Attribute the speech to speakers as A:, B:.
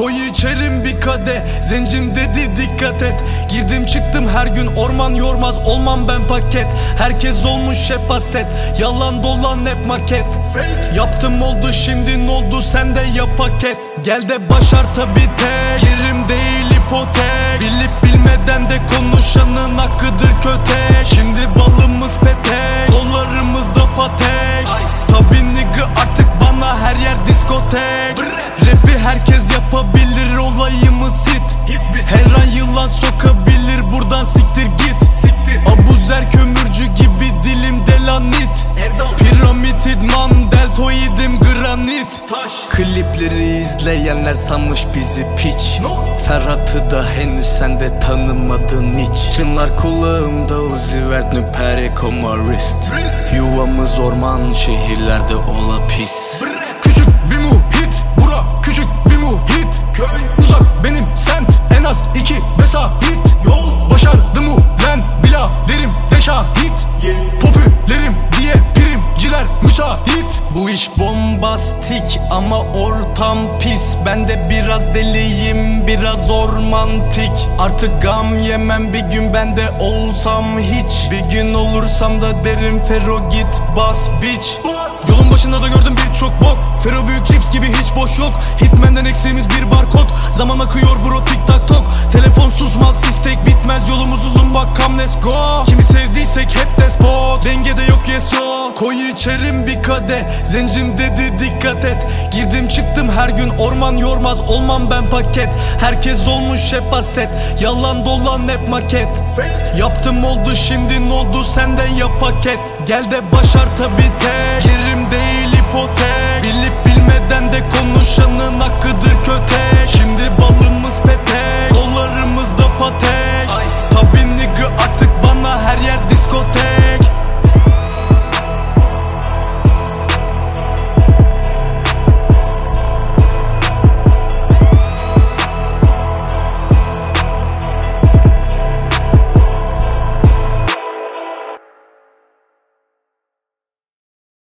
A: içerim bir kade. Zencim dedi dikkat et. Girdim çıktım her gün orman yormaz. Olmam ben paket. Herkes olmuş hep haset. Yalan dolan hep maket. Yaptım oldu şimdi ne oldu sen de yap paket. Gel de başar tabi tek. Yerim değil ipotek. Bilip bilmeden de konuşanın hakkıdır kötek olayımız hit Her an yılan sokabilir buradan siktir git. Abuzer kömürcü gibi dilim delanit. Piramit idman deltoidim granit. Klipleri izleyenler sanmış bizi piç. Ferhat'ı da henüz sen de tanımadın hiç. Çınlar kulağımda Uzi Vert Nüpere Komarist. Yuvamız orman şehirlerde ola pis Küçük benim semt En az iki vesahit Yol başardı mı lan bila derim de şahit Popülerim diye primciler müsait. Bu iş bombastik ama ortam pis. Ben de biraz deliyim biraz ormantik. Artık gam yemem bir gün ben de olsam hiç. Bir gün olursam da derim Fero git bas bitch. Yolun başında da gördüm birçok bok Fero büyük cips gibi hiç boş yok. Hitman'den eksiğimiz bir barkod. Zaman akıyor bro tik tak tok Telefon susmaz istek bitmez. Yolumuz uzun bak come let's go. Kimi sevdiysek hep despot. Dengede yok yes yok Koy içerim bir kade Zencim dedi dikkat et. Girdim çıktım her gün orman yormaz. Olmam ben paket. Herkes olmuş hep haset Yalan dolan hep maket. Yaptım oldu şimdi ne oldu? Sen de yap paket. Gel de başar tabi tek